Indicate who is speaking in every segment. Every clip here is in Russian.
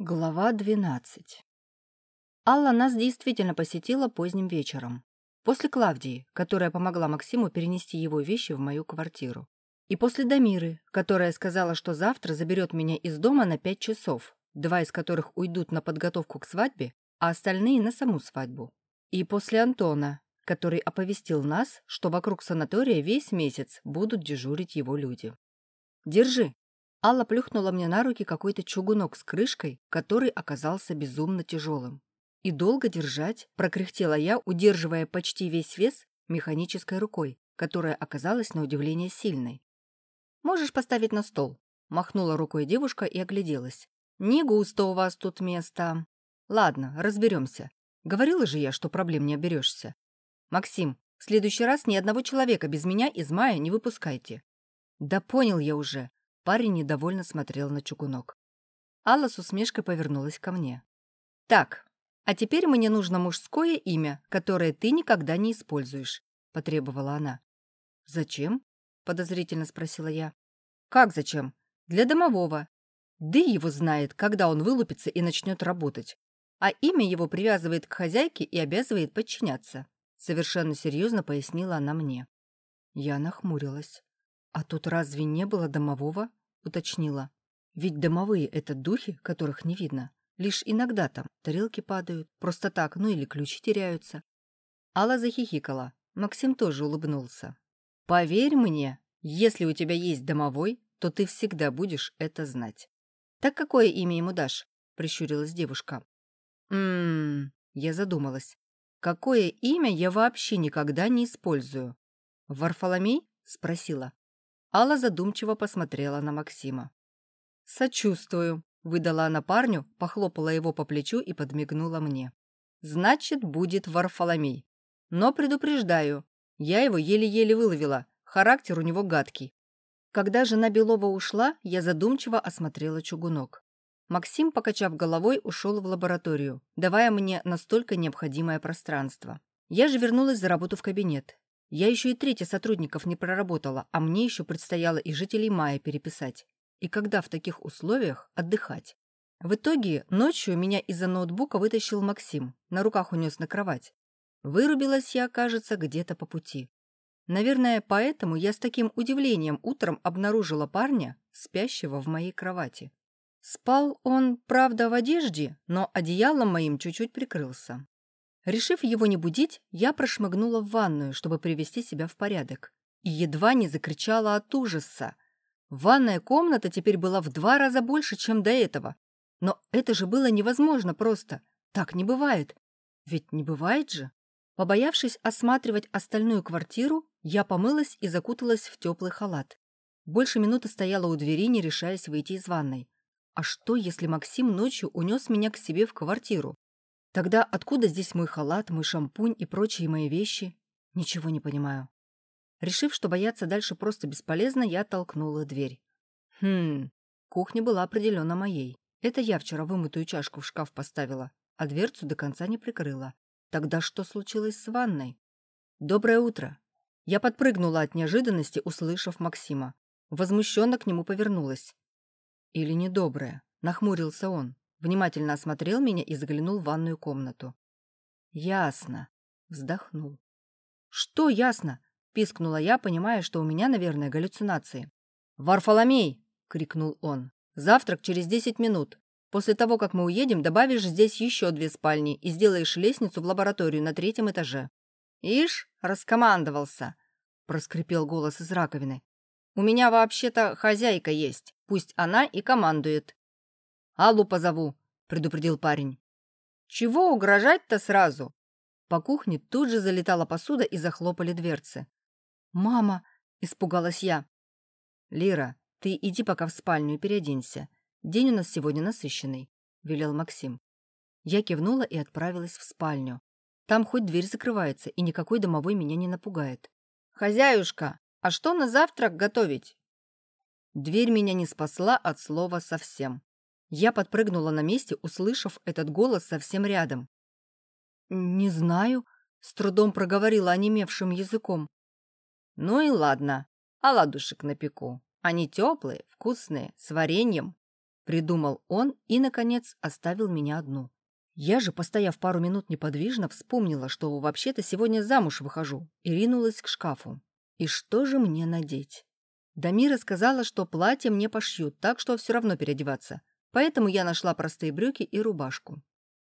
Speaker 1: Глава 12 Алла нас действительно посетила поздним вечером. После Клавдии, которая помогла Максиму перенести его вещи в мою квартиру. И после Дамиры, которая сказала, что завтра заберет меня из дома на пять часов, два из которых уйдут на подготовку к свадьбе, а остальные на саму свадьбу. И после Антона, который оповестил нас, что вокруг санатория весь месяц будут дежурить его люди. «Держи». Алла плюхнула мне на руки какой-то чугунок с крышкой, который оказался безумно тяжелым. «И долго держать?» – прокряхтела я, удерживая почти весь вес механической рукой, которая оказалась на удивление сильной. «Можешь поставить на стол», – махнула рукой девушка и огляделась. «Не густо у вас тут место. Ладно, разберемся. Говорила же я, что проблем не оберешься. Максим, в следующий раз ни одного человека без меня из мая не выпускайте». «Да понял я уже». Парень недовольно смотрел на чугунок. Алла с усмешкой повернулась ко мне. «Так, «А теперь мне нужно мужское имя, которое ты никогда не используешь», — потребовала она. «Зачем?» — подозрительно спросила я. «Как зачем? Для домового. Да его знает, когда он вылупится и начнет работать. А имя его привязывает к хозяйке и обязывает подчиняться», — совершенно серьезно пояснила она мне. Я нахмурилась. «А тут разве не было домового?» — уточнила. «Ведь домовые — это духи, которых не видно. Лишь иногда там тарелки падают, просто так, ну или ключи теряются. Алла захихикала. Максим тоже улыбнулся. «Поверь мне, если у тебя есть домовой, то ты всегда будешь это знать». «Так какое имя ему дашь?» — прищурилась девушка. «Ммм...» — я задумалась. «Какое имя я вообще никогда не использую?» «Варфоломей?» — спросила. Алла задумчиво посмотрела на Максима. «Сочувствую», Выдала она парню, похлопала его по плечу и подмигнула мне. «Значит, будет Варфоломей. Но предупреждаю, я его еле-еле выловила, характер у него гадкий». Когда жена Белова ушла, я задумчиво осмотрела чугунок. Максим, покачав головой, ушел в лабораторию, давая мне настолько необходимое пространство. Я же вернулась за работу в кабинет. Я еще и третье сотрудников не проработала, а мне еще предстояло и жителей Мая переписать и когда в таких условиях отдыхать. В итоге ночью меня из-за ноутбука вытащил Максим, на руках унес на кровать. Вырубилась я, кажется, где-то по пути. Наверное, поэтому я с таким удивлением утром обнаружила парня, спящего в моей кровати. Спал он, правда, в одежде, но одеялом моим чуть-чуть прикрылся. Решив его не будить, я прошмыгнула в ванную, чтобы привести себя в порядок. И едва не закричала от ужаса, Ванная комната теперь была в два раза больше, чем до этого. Но это же было невозможно просто. Так не бывает. Ведь не бывает же. Побоявшись осматривать остальную квартиру, я помылась и закуталась в теплый халат. Больше минуты стояла у двери, не решаясь выйти из ванной. А что, если Максим ночью унес меня к себе в квартиру? Тогда откуда здесь мой халат, мой шампунь и прочие мои вещи? Ничего не понимаю. Решив, что бояться дальше просто бесполезно, я толкнула дверь. Хм, кухня была определенно моей. Это я вчера вымытую чашку в шкаф поставила, а дверцу до конца не прикрыла. Тогда что случилось с ванной? Доброе утро. Я подпрыгнула от неожиданности, услышав Максима. Возмущенно к нему повернулась. Или недоброе. Нахмурился он. Внимательно осмотрел меня и заглянул в ванную комнату. Ясно. Вздохнул. Что ясно? пискнула я, понимая, что у меня, наверное, галлюцинации. «Варфоломей!» — крикнул он. «Завтрак через десять минут. После того, как мы уедем, добавишь здесь еще две спальни и сделаешь лестницу в лабораторию на третьем этаже». «Ишь, раскомандовался!» — проскрипел голос из раковины. «У меня вообще-то хозяйка есть. Пусть она и командует». «Аллу позову», — предупредил парень. «Чего угрожать-то сразу?» По кухне тут же залетала посуда и захлопали дверцы. «Мама!» — испугалась я. «Лира, ты иди пока в спальню и переоденься. День у нас сегодня насыщенный», — велел Максим. Я кивнула и отправилась в спальню. Там хоть дверь закрывается, и никакой домовой меня не напугает. «Хозяюшка, а что на завтрак готовить?» Дверь меня не спасла от слова совсем. Я подпрыгнула на месте, услышав этот голос совсем рядом. «Не знаю», — с трудом проговорила онемевшим языком. Ну и ладно, оладушек напеку. Они теплые, вкусные, с вареньем. придумал он и, наконец, оставил меня одну. Я же, постояв пару минут неподвижно, вспомнила, что вообще-то сегодня замуж выхожу, и ринулась к шкафу. И что же мне надеть? Дамира сказала, что платье мне пошьют, так что все равно переодеваться. Поэтому я нашла простые брюки и рубашку.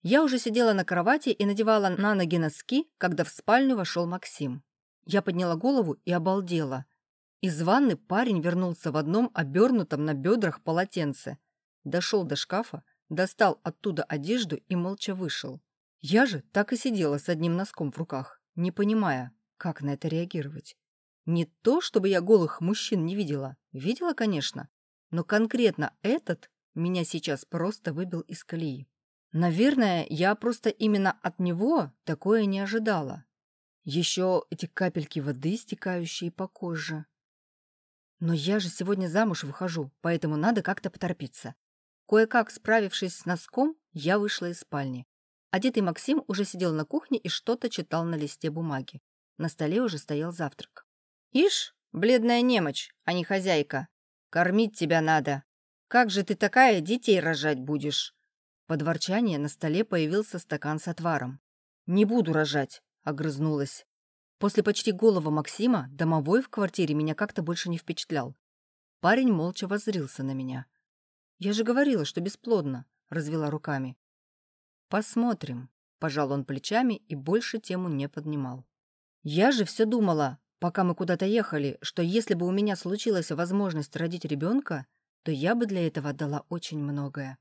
Speaker 1: Я уже сидела на кровати и надевала на ноги носки, когда в спальню вошел Максим. Я подняла голову и обалдела. Из ванны парень вернулся в одном обернутом на бедрах полотенце. Дошел до шкафа, достал оттуда одежду и молча вышел. Я же так и сидела с одним носком в руках, не понимая, как на это реагировать. Не то, чтобы я голых мужчин не видела. Видела, конечно. Но конкретно этот меня сейчас просто выбил из колеи. Наверное, я просто именно от него такое не ожидала. Еще эти капельки воды, стекающие по коже. Но я же сегодня замуж выхожу, поэтому надо как-то поторопиться. Кое-как справившись с носком, я вышла из спальни. Одетый Максим уже сидел на кухне и что-то читал на листе бумаги. На столе уже стоял завтрак. «Ишь, бледная немочь, а не хозяйка. Кормить тебя надо. Как же ты такая детей рожать будешь?» Под ворчание на столе появился стакан с отваром. «Не буду рожать», — огрызнулась. После почти голого Максима домовой в квартире меня как-то больше не впечатлял. Парень молча воззрился на меня. «Я же говорила, что бесплодно», — развела руками. «Посмотрим», — пожал он плечами и больше тему не поднимал. «Я же все думала, пока мы куда-то ехали, что если бы у меня случилась возможность родить ребенка, то я бы для этого отдала очень многое.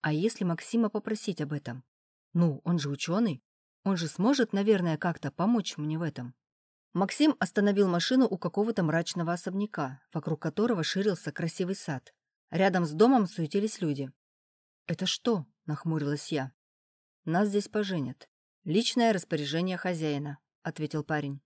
Speaker 1: А если Максима попросить об этом? Ну, он же ученый. Он же сможет, наверное, как-то помочь мне в этом». Максим остановил машину у какого-то мрачного особняка, вокруг которого ширился красивый сад. Рядом с домом суетились люди. «Это что?» — нахмурилась я. «Нас здесь поженят. Личное распоряжение хозяина», — ответил парень.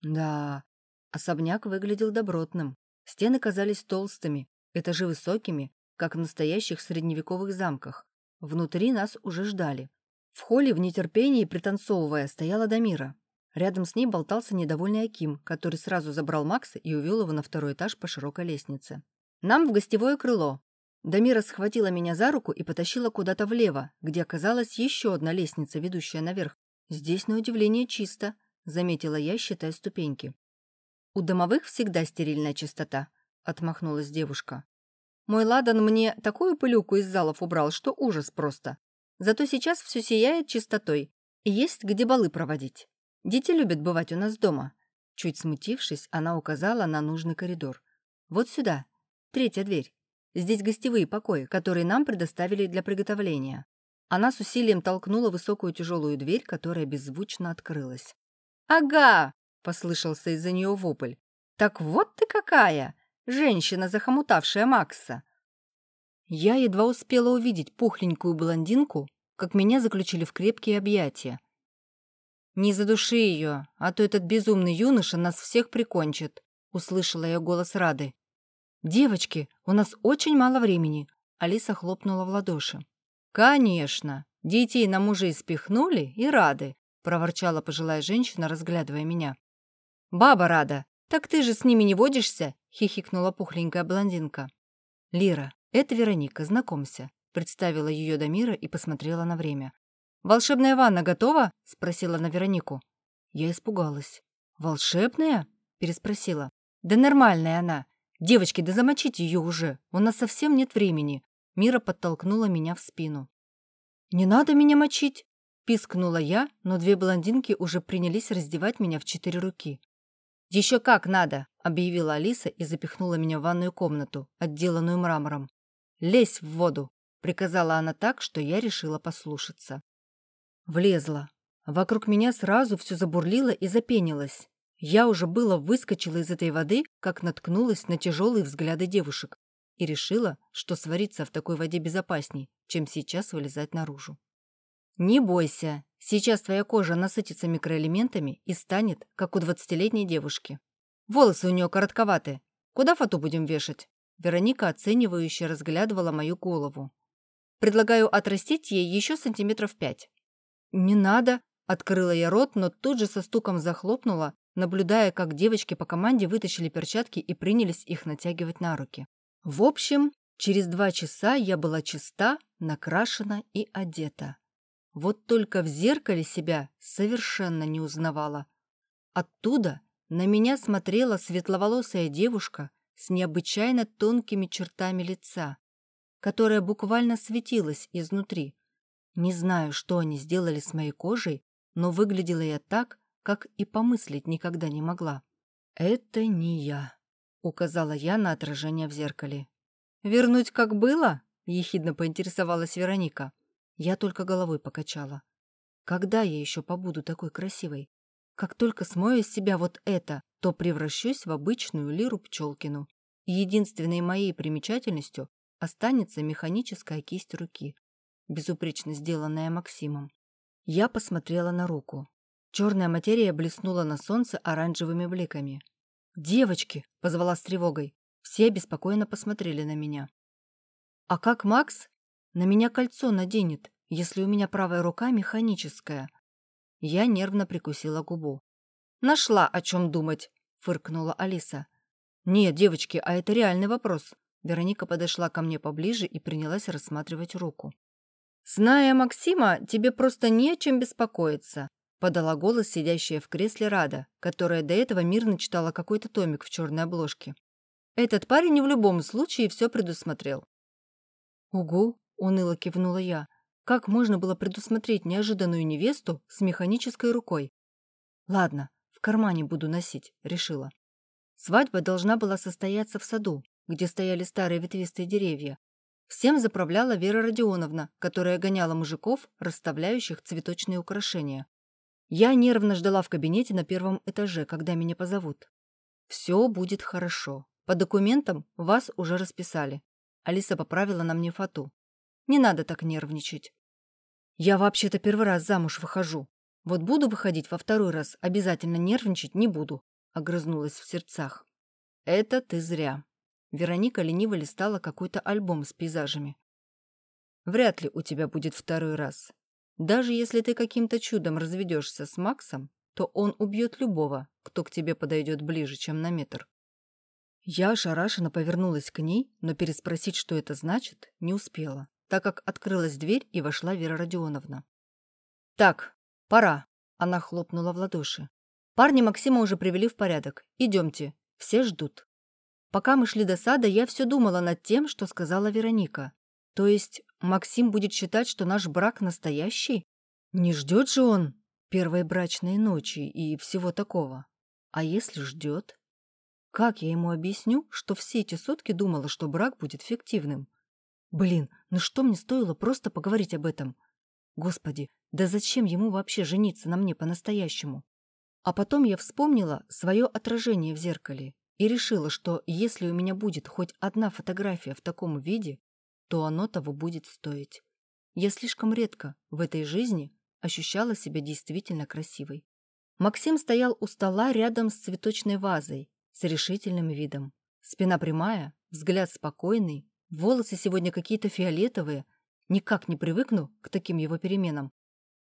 Speaker 1: «Да...» Особняк выглядел добротным. Стены казались толстыми, этажи высокими, как в настоящих средневековых замках. Внутри нас уже ждали. В холле в нетерпении, пританцовывая, стояла Дамира. Рядом с ней болтался недовольный Аким, который сразу забрал Макса и увел его на второй этаж по широкой лестнице. Нам в гостевое крыло. Дамира схватила меня за руку и потащила куда-то влево, где оказалась еще одна лестница, ведущая наверх. Здесь, на удивление, чисто, заметила я, считая ступеньки. У домовых всегда стерильная чистота, отмахнулась девушка. Мой ладан мне такую пылюку из залов убрал, что ужас просто. Зато сейчас все сияет чистотой, есть где балы проводить. Дети любят бывать у нас дома. Чуть смутившись, она указала на нужный коридор. Вот сюда, Третья дверь. Здесь гостевые покои, которые нам предоставили для приготовления. Она с усилием толкнула высокую тяжелую дверь, которая беззвучно открылась. «Ага!» — послышался из-за нее вопль. «Так вот ты какая! Женщина, захомутавшая Макса!» Я едва успела увидеть пухленькую блондинку, как меня заключили в крепкие объятия. «Не задуши ее, а то этот безумный юноша нас всех прикончит», — услышала я голос Рады. «Девочки, у нас очень мало времени», — Алиса хлопнула в ладоши. «Конечно. Детей на мужей спихнули и рады», — проворчала пожилая женщина, разглядывая меня. «Баба рада. Так ты же с ними не водишься?» — хихикнула пухленькая блондинка. «Лира, это Вероника, знакомься», — представила ее Дамира и посмотрела на время. «Волшебная ванна готова?» — спросила на Веронику. Я испугалась. «Волшебная?» — переспросила. «Да нормальная она. «Девочки, да замочите ее уже, у нас совсем нет времени». Мира подтолкнула меня в спину. «Не надо меня мочить!» – пискнула я, но две блондинки уже принялись раздевать меня в четыре руки. «Еще как надо!» – объявила Алиса и запихнула меня в ванную комнату, отделанную мрамором. «Лезь в воду!» – приказала она так, что я решила послушаться. Влезла. Вокруг меня сразу все забурлило и запенилось. Я уже было выскочила из этой воды, как наткнулась на тяжелые взгляды девушек и решила, что свариться в такой воде безопасней, чем сейчас вылезать наружу. «Не бойся, сейчас твоя кожа насытится микроэлементами и станет, как у двадцатилетней девушки. Волосы у нее коротковатые. Куда фату будем вешать?» Вероника оценивающе разглядывала мою голову. «Предлагаю отрастить ей еще сантиметров пять». «Не надо», — открыла я рот, но тут же со стуком захлопнула, наблюдая, как девочки по команде вытащили перчатки и принялись их натягивать на руки. В общем, Через два часа я была чиста, накрашена и одета. Вот только в зеркале себя совершенно не узнавала. Оттуда на меня смотрела светловолосая девушка с необычайно тонкими чертами лица, которая буквально светилась изнутри. Не знаю, что они сделали с моей кожей, но выглядела я так, как и помыслить никогда не могла. «Это не я», — указала я на отражение в зеркале. «Вернуть как было?» — ехидно поинтересовалась Вероника. Я только головой покачала. «Когда я еще побуду такой красивой? Как только смою из себя вот это, то превращусь в обычную Лиру Пчелкину. Единственной моей примечательностью останется механическая кисть руки, безупречно сделанная Максимом. Я посмотрела на руку. Черная материя блеснула на солнце оранжевыми бликами. «Девочки!» — позвала с тревогой. Все беспокойно посмотрели на меня. «А как Макс? На меня кольцо наденет, если у меня правая рука механическая». Я нервно прикусила губу. «Нашла, о чем думать!» — фыркнула Алиса. «Нет, девочки, а это реальный вопрос». Вероника подошла ко мне поближе и принялась рассматривать руку. «Зная Максима, тебе просто не о чем беспокоиться», подала голос сидящая в кресле Рада, которая до этого мирно читала какой-то томик в черной обложке. «Этот парень в любом случае все предусмотрел». «Угу», — уныло кивнула я. «Как можно было предусмотреть неожиданную невесту с механической рукой?» «Ладно, в кармане буду носить», — решила. Свадьба должна была состояться в саду, где стояли старые ветвистые деревья, Всем заправляла Вера Родионовна, которая гоняла мужиков, расставляющих цветочные украшения. Я нервно ждала в кабинете на первом этаже, когда меня позовут. «Все будет хорошо. По документам вас уже расписали». Алиса поправила на мне фату. «Не надо так нервничать». «Я вообще-то первый раз замуж выхожу. Вот буду выходить во второй раз, обязательно нервничать не буду», — огрызнулась в сердцах. «Это ты зря», Вероника лениво листала какой-то альбом с пейзажами. «Вряд ли у тебя будет второй раз. Даже если ты каким-то чудом разведешься с Максом, то он убьет любого, кто к тебе подойдет ближе, чем на метр». Я ошарашенно повернулась к ней, но переспросить, что это значит, не успела, так как открылась дверь и вошла Вера Родионовна. «Так, пора», — она хлопнула в ладоши. «Парни Максима уже привели в порядок. Идемте, все ждут». Пока мы шли до сада, я все думала над тем, что сказала Вероника. То есть Максим будет считать, что наш брак настоящий? Не ждет же он первой брачной ночи и всего такого. А если ждет? Как я ему объясню, что все эти сутки думала, что брак будет фиктивным? Блин, ну что мне стоило просто поговорить об этом? Господи, да зачем ему вообще жениться на мне по-настоящему? А потом я вспомнила свое отражение в зеркале и решила, что если у меня будет хоть одна фотография в таком виде, то оно того будет стоить. Я слишком редко в этой жизни ощущала себя действительно красивой. Максим стоял у стола рядом с цветочной вазой, с решительным видом. Спина прямая, взгляд спокойный, волосы сегодня какие-то фиолетовые, никак не привыкну к таким его переменам.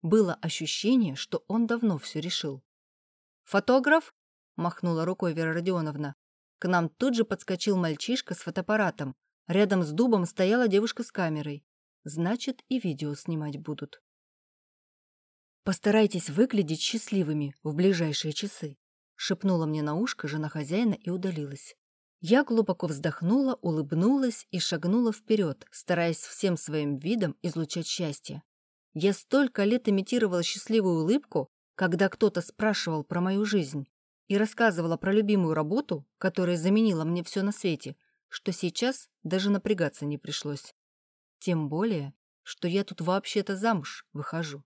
Speaker 1: Было ощущение, что он давно все решил. «Фотограф?» — махнула рукой Вера Родионовна. К нам тут же подскочил мальчишка с фотоаппаратом. Рядом с дубом стояла девушка с камерой. Значит, и видео снимать будут. «Постарайтесь выглядеть счастливыми в ближайшие часы», — шепнула мне на ушко жена хозяина и удалилась. Я глубоко вздохнула, улыбнулась и шагнула вперед, стараясь всем своим видом излучать счастье. Я столько лет имитировала счастливую улыбку, когда кто-то спрашивал про мою жизнь, и рассказывала про любимую работу, которая заменила мне все на свете, что сейчас даже напрягаться не пришлось. Тем более, что я тут вообще-то замуж выхожу.